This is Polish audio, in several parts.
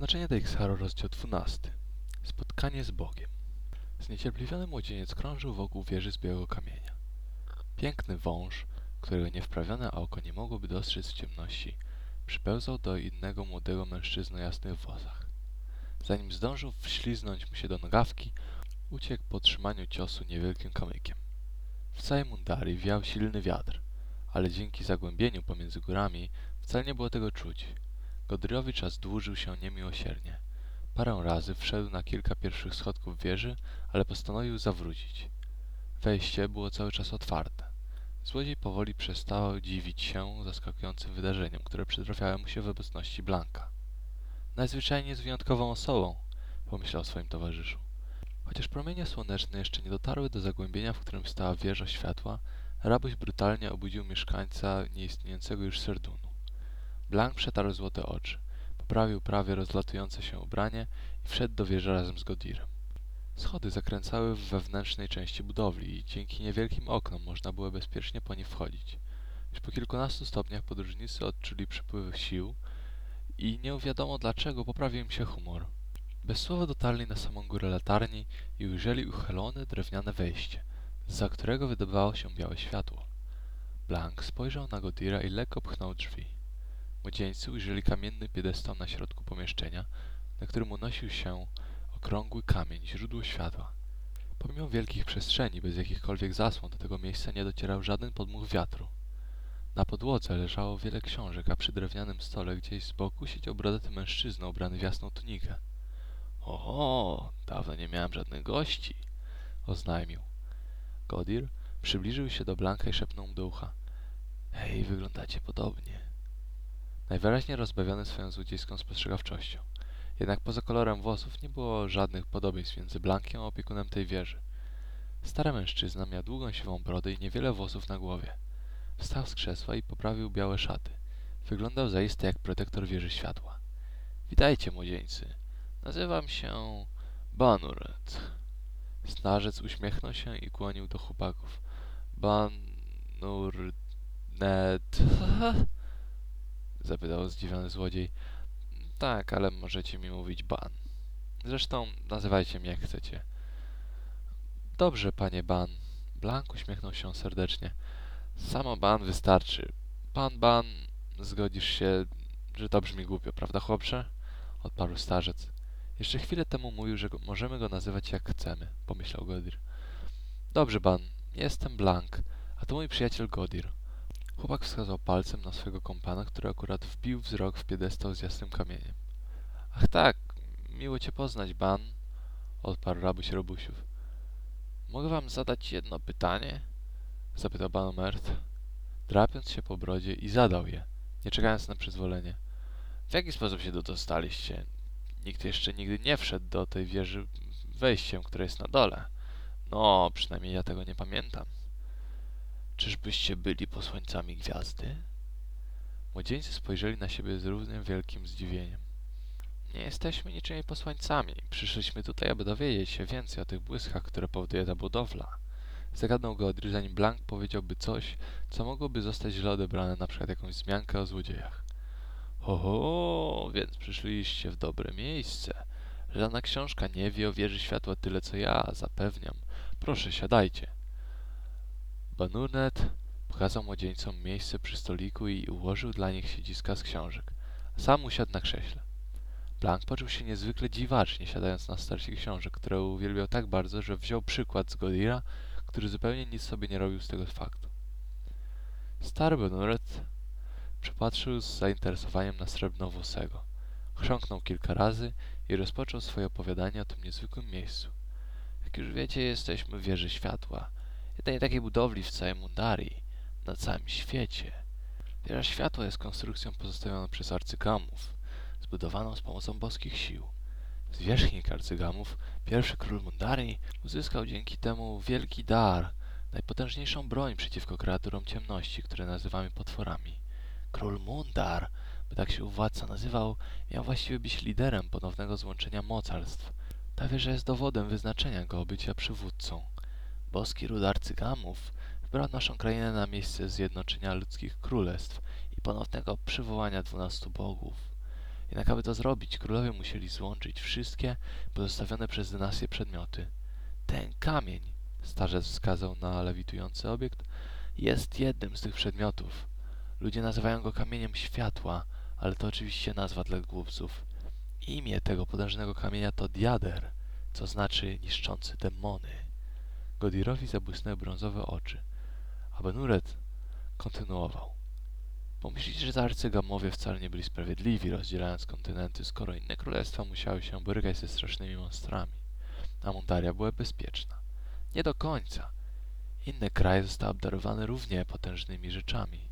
Znaczenie Deixaro, rozdział 12. Spotkanie z Bogiem. Zniecierpliwiony młodzieniec krążył wokół wieży z białego kamienia. Piękny wąż, którego niewprawione oko nie mogłoby dostrzec w ciemności, przypełzał do innego młodego mężczyzny o jasnych włosach. Zanim zdążył wśliznąć mu się do nogawki, uciekł po otrzymaniu ciosu niewielkim kamykiem. W całej mundarii wiał silny wiatr, ale dzięki zagłębieniu pomiędzy górami wcale nie było tego czuć. Godryjowi czas dłużył się niemiłosiernie. Parę razy wszedł na kilka pierwszych schodków wieży, ale postanowił zawrócić. Wejście było cały czas otwarte. Złodziej powoli przestał dziwić się zaskakującym wydarzeniom, które przytrafiały mu się w obecności Blanka. Najzwyczajniej jest wyjątkową osobą, pomyślał swoim towarzyszu. Chociaż promienie słoneczne jeszcze nie dotarły do zagłębienia, w którym stała wieża światła, rabuś brutalnie obudził mieszkańca nieistniejącego już Serdunu. Blank przetarł złote oczy, poprawił prawie rozlatujące się ubranie i wszedł do wieży razem z Godirem. Schody zakręcały w wewnętrznej części budowli i dzięki niewielkim oknom można było bezpiecznie po nie wchodzić. Już po kilkunastu stopniach podróżnicy odczuli przepływ sił i nie wiadomo dlaczego poprawił im się humor. Bez słowa dotarli na samą górę latarni i ujrzeli uchylone drewniane wejście, za którego wydobywało się białe światło. Blank spojrzał na Godira i lekko pchnął drzwi. Młodzieńcy ujrzeli kamienny piedestał na środku pomieszczenia, na którym unosił się okrągły kamień, źródło światła. Pomimo wielkich przestrzeni, bez jakichkolwiek zasłon, do tego miejsca nie docierał żaden podmuch wiatru. Na podłodze leżało wiele książek, a przy drewnianym stole gdzieś z boku siedział brodaty mężczyzna ubrany w jasną tunikę. Oho, dawno nie miałem żadnych gości, oznajmił. Godir przybliżył się do Blanka i szepnął mu do ucha. Hej, wyglądacie podobnie. Najwyraźniej rozbawiony swoją złodziejską spostrzegawczością. Jednak poza kolorem włosów nie było żadnych podobieństw między Blankiem a opiekunem tej wieży. Stary mężczyzna miał długą siwą brodę i niewiele włosów na głowie. Wstał z krzesła i poprawił białe szaty. Wyglądał zaiste jak protektor wieży światła. Witajcie, młodzieńcy. Nazywam się Banuret. Starzec uśmiechnął się i kłonił do chłopaków. Banurnet... Zapytał zdziwiony złodziej. Tak, ale możecie mi mówić Ban. Zresztą nazywajcie mnie jak chcecie. Dobrze, panie Ban. Blank uśmiechnął się serdecznie. Samo Ban wystarczy. Pan Ban, zgodzisz się, że to brzmi głupio, prawda, chłopcze? Odparł starzec. Jeszcze chwilę temu mówił, że go, możemy go nazywać jak chcemy, pomyślał Godir. Dobrze, Ban, jestem Blank, a to mój przyjaciel Godir. Chłopak wskazał palcem na swego kompana, który akurat wbił wzrok w piedestał z jasnym kamieniem. Ach tak, miło cię poznać, Ban, odparł rabuś robusiów. Mogę wam zadać jedno pytanie? zapytał Ban Omert, drapiąc się po brodzie i zadał je, nie czekając na przyzwolenie. W jaki sposób się tu dostaliście? Nikt jeszcze nigdy nie wszedł do tej wieży wejściem, które jest na dole. No, przynajmniej ja tego nie pamiętam. Czyżbyście byli posłańcami gwiazdy? Młodzieńcy spojrzeli na siebie z równie wielkim zdziwieniem. Nie jesteśmy niczymi posłańcami. Przyszliśmy tutaj, aby dowiedzieć się więcej o tych błyskach, które powoduje ta budowla. Zagadnął Godry, zanim Blank powiedziałby coś, co mogłoby zostać źle odebrane, na przykład jakąś wzmiankę o złodziejach. Oho, więc przyszliście w dobre miejsce. Żadna książka nie wie o wieży światła tyle, co ja, zapewniam. Proszę, siadajcie. Banunet pokazał młodzieńcom miejsce przy stoliku i ułożył dla nich siedziska z książek. Sam usiadł na krześle. Blank poczuł się niezwykle dziwacznie, siadając na starcie książek, które uwielbiał tak bardzo, że wziął przykład z Godira, który zupełnie nic sobie nie robił z tego faktu. Stary Banuret Przepatrzył z zainteresowaniem na srebrnowłosego. Chrząknął kilka razy i rozpoczął swoje opowiadanie o tym niezwykłym miejscu. Jak już wiecie, jesteśmy w wieży światła, jednej takiej budowli w całej Mundarii, na całym świecie. Wieża światła jest konstrukcją pozostawioną przez arcygamów, zbudowaną z pomocą boskich sił. Zwierzchnik arcygamów, pierwszy król Mundarii, uzyskał dzięki temu wielki dar, najpotężniejszą broń przeciwko kreaturom ciemności, które nazywamy potworami. Król Mundar, by tak się władca nazywał, miał właściwie być liderem ponownego złączenia mocarstw. Ta wieża jest dowodem wyznaczenia go bycia przywódcą. Boski ród arcygamów wybrał naszą krainę na miejsce zjednoczenia ludzkich królestw i ponownego przywołania dwunastu bogów. Jednak aby to zrobić, królowie musieli złączyć wszystkie pozostawione przez dynastię przedmioty. Ten kamień, starzec wskazał na lewitujący obiekt, jest jednym z tych przedmiotów. Ludzie nazywają go kamieniem światła, ale to oczywiście nazwa dla głupców. Imię tego potężnego kamienia to Diader, co znaczy niszczący demony. Godirowi zabłysnęły brązowe oczy, a Benuret kontynuował. Pomyślicie, że arcygamowie wcale nie byli sprawiedliwi, rozdzielając kontynenty, skoro inne królestwa musiały się borykać ze strasznymi monstrami, a Mundaria była bezpieczna. Nie do końca. Inne kraje zostały obdarowane równie potężnymi rzeczami.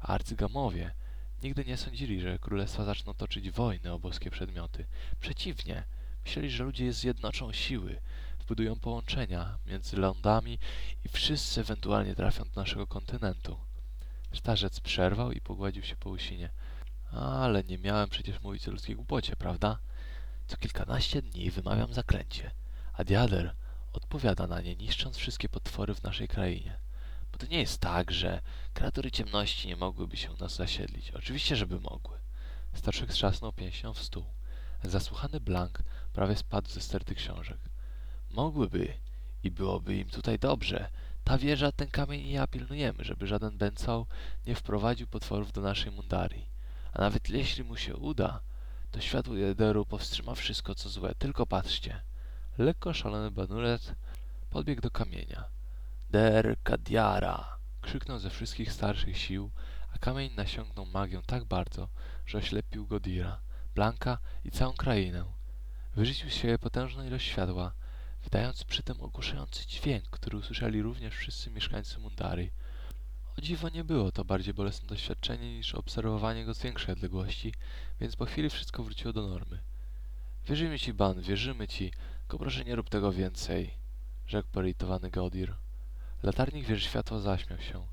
A arcygamowie nigdy nie sądzili, że królestwa zaczną toczyć wojny o boskie przedmioty. Przeciwnie, myśleli, że ludzie zjednoczą siły, wbudują połączenia między lądami i wszyscy ewentualnie trafią do naszego kontynentu. Starzec przerwał i pogładził się po łysinie. Ale nie miałem przecież mówić o ludzkiej głupocie, prawda? Co kilkanaście dni wymawiam zaklęcie, a diader odpowiada na nie, niszcząc wszystkie potwory w naszej krainie. Bo to nie jest tak, że kreatury ciemności nie mogłyby się u nas zasiedlić. Oczywiście, żeby mogły. Starszek trzasnął pięścią w stół. Zasłuchany Blank prawie spadł ze sterty książek. Mogłyby i byłoby im tutaj dobrze. Ta wieża, ten kamień i ja pilnujemy, żeby żaden Bencał nie wprowadził potworów do naszej mundarii. A nawet jeśli mu się uda, to światło Jederu powstrzyma wszystko, co złe. Tylko patrzcie. Lekko szalony Banuret podbiegł do kamienia. Der Kadiara! krzyknął ze wszystkich starszych sił, a kamień nasiągnął magią tak bardzo, że oślepił Godira, Blanka i całą krainę. Wyrzucił z siebie potężną ilość światła, wydając przy tym ogłuszający dźwięk, który usłyszeli również wszyscy mieszkańcy Mundary. O dziwo nie było to bardziej bolesne doświadczenie niż obserwowanie go z większej odległości, więc po chwili wszystko wróciło do normy. Wierzymy ci, Ban, wierzymy ci, tylko proszę nie rób tego więcej, rzekł porytowany Godir. Latarnik wieży światła zaśmiał się.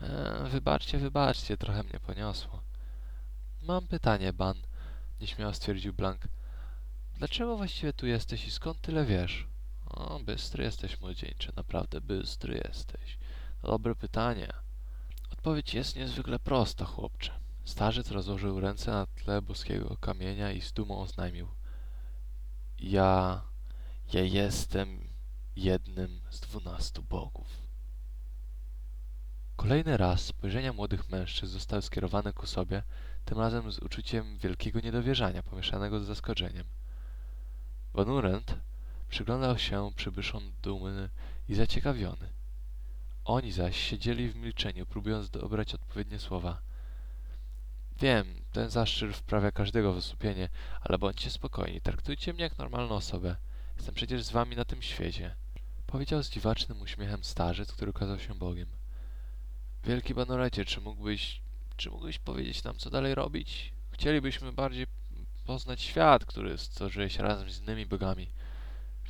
E, wybaczcie, wybaczcie, trochę mnie poniosło. Mam pytanie, Ban, nieśmiało stwierdził Blank. Dlaczego właściwie tu jesteś i skąd tyle wiesz? O, bystry jesteś, młodzieńcze, naprawdę bystry jesteś. Dobre pytanie. Odpowiedź jest niezwykle prosta, chłopcze. Starzec rozłożył ręce na tle boskiego kamienia i z dumą oznajmił. Ja... ja jestem jednym z dwunastu bogów. Kolejny raz spojrzenia młodych mężczyzn zostały skierowane ku sobie, tym razem z uczuciem wielkiego niedowierzania pomieszanego z zaskoczeniem. Bonurent przyglądał się przybyszom dumny i zaciekawiony. Oni zaś siedzieli w milczeniu, próbując dobrać odpowiednie słowa. Wiem, ten zaszczyt wprawia każdego w osłupienie, ale bądźcie spokojni, traktujcie mnie jak normalną osobę. Jestem przecież z wami na tym świecie. Powiedział z dziwacznym uśmiechem starzec, który okazał się Bogiem. Wielki Banorecie, czy mógłbyś, czy mógłbyś powiedzieć nam, co dalej robić? Chcielibyśmy bardziej poznać świat, który stworzyłeś razem z innymi bogami.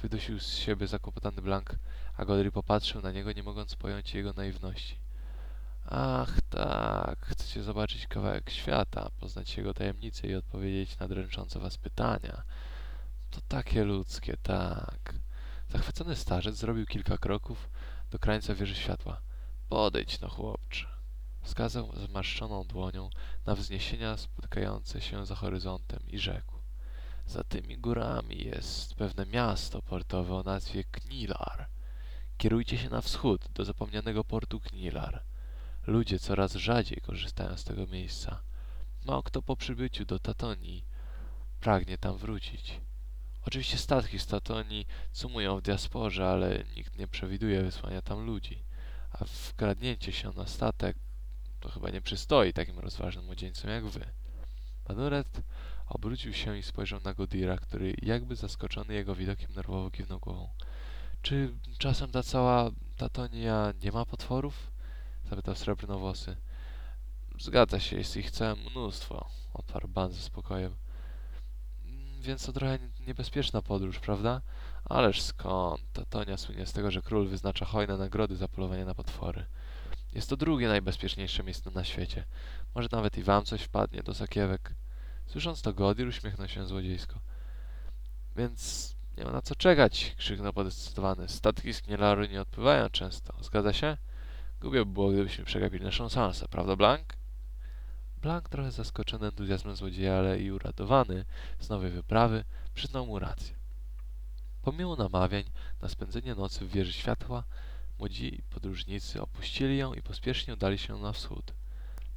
Wydusił z siebie zakłopotany Blank, a Godry popatrzył na niego, nie mogąc pojąć jego naiwności. Ach, tak, chcecie zobaczyć kawałek świata, poznać jego tajemnice i odpowiedzieć na dręczące was pytania. To takie ludzkie, tak. Zachwycony starzec zrobił kilka kroków do krańca wieży światła. Podejdź no, chłopcze. Wskazał zmarszczoną dłonią na wzniesienia spotykające się za horyzontem i rzekł. Za tymi górami jest pewne miasto portowe o nazwie Knilar. Kierujcie się na wschód, do zapomnianego portu Knilar. Ludzie coraz rzadziej korzystają z tego miejsca. Mało kto po przybyciu do Tatonii pragnie tam wrócić. Oczywiście statki z Tatonii sumują w diasporze, ale nikt nie przewiduje wysłania tam ludzi. A wkradnięcie się na statek to chyba nie przystoi takim rozważnym młodzieńcom jak wy. Panuret obrócił się i spojrzał na Godira, który jakby zaskoczony jego widokiem nerwowo kiwnął głową. Czy czasem ta cała Tatonia nie ma potworów? Zapytał srebrnowłosy. Zgadza się, jest ich całe mnóstwo, odparł Ban ze spokojem. Więc to trochę niebezpieczna podróż, prawda? Ależ skąd? Tatonia słynie z tego, że król wyznacza hojne nagrody za polowanie na potwory. Jest to drugie najbezpieczniejsze miejsce na świecie. Może nawet i wam coś wpadnie do sakiewek. Słysząc to, Godir uśmiechnął się złodziejsko. Więc nie ma na co czekać, krzyknął podekscytowany. Statki z Knielaru nie odpływają często. Zgadza się? Głupio by było, gdybyśmy przegapili naszą szansę, prawda, Blank? Blank, trochę zaskoczony entuzjazmem złodzieja, ale i uradowany z nowej wyprawy, przyznał mu rację. Pomimo namawiań na spędzenie nocy w wieży światła, młodzi podróżnicy opuścili ją i pospiesznie udali się na wschód.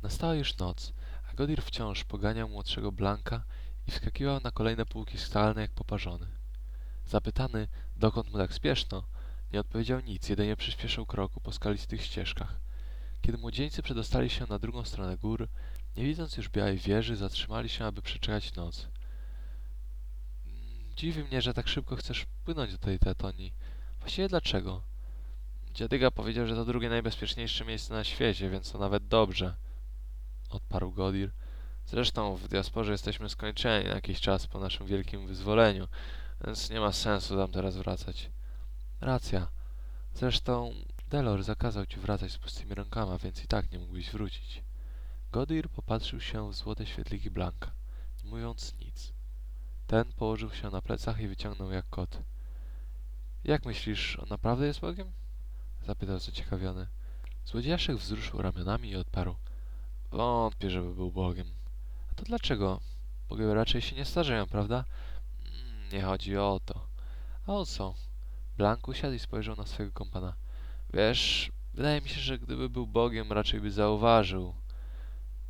Nastała już noc, Godir wciąż poganiał młodszego Blanka i wskakiwał na kolejne półki skalne jak poparzony. Zapytany, dokąd mu tak spieszno, nie odpowiedział nic, jedynie przyspieszył kroku po skalistych ścieżkach. Kiedy młodzieńcy przedostali się na drugą stronę gór, nie widząc już białej wieży, zatrzymali się, aby przeczekać noc. Mm, Dziwi mnie, że tak szybko chcesz płynąć do tej Tetonii. Właściwie dlaczego? Dziadyga powiedział, że to drugie najbezpieczniejsze miejsce na świecie, więc to nawet dobrze. Odparł Godir. Zresztą w diasporze jesteśmy skończeni na jakiś czas po naszym wielkim wyzwoleniu, więc nie ma sensu tam teraz wracać. Racja. Zresztą Delor zakazał ci wracać z pustymi rękoma, więc i tak nie mógłbyś wrócić. Godir popatrzył się w złote świetliki Blanka, nie mówiąc nic. Ten położył się na plecach i wyciągnął jak kot. Jak myślisz, on naprawdę jest Bogiem? Zapytał zaciekawiony. Złodziejaszek wzruszył ramionami i odparł. Wątpię, żeby był Bogiem. A to dlaczego? Bogowie raczej się nie starzeją, prawda? Mm, Nie chodzi o to. A o co? Blank usiadł i spojrzał na swojego kompana. Wiesz, wydaje mi się, że gdyby był Bogiem, raczej by zauważył.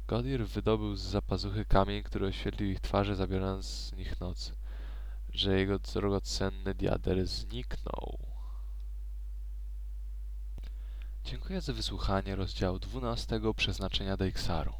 Godir wydobył z zapazuchy kamień, który oświetlił ich twarze, zabierając z nich noc. Że jego drogocenny diader zniknął. Dziękuję za wysłuchanie rozdziału 12 Przeznaczenia Deixaru.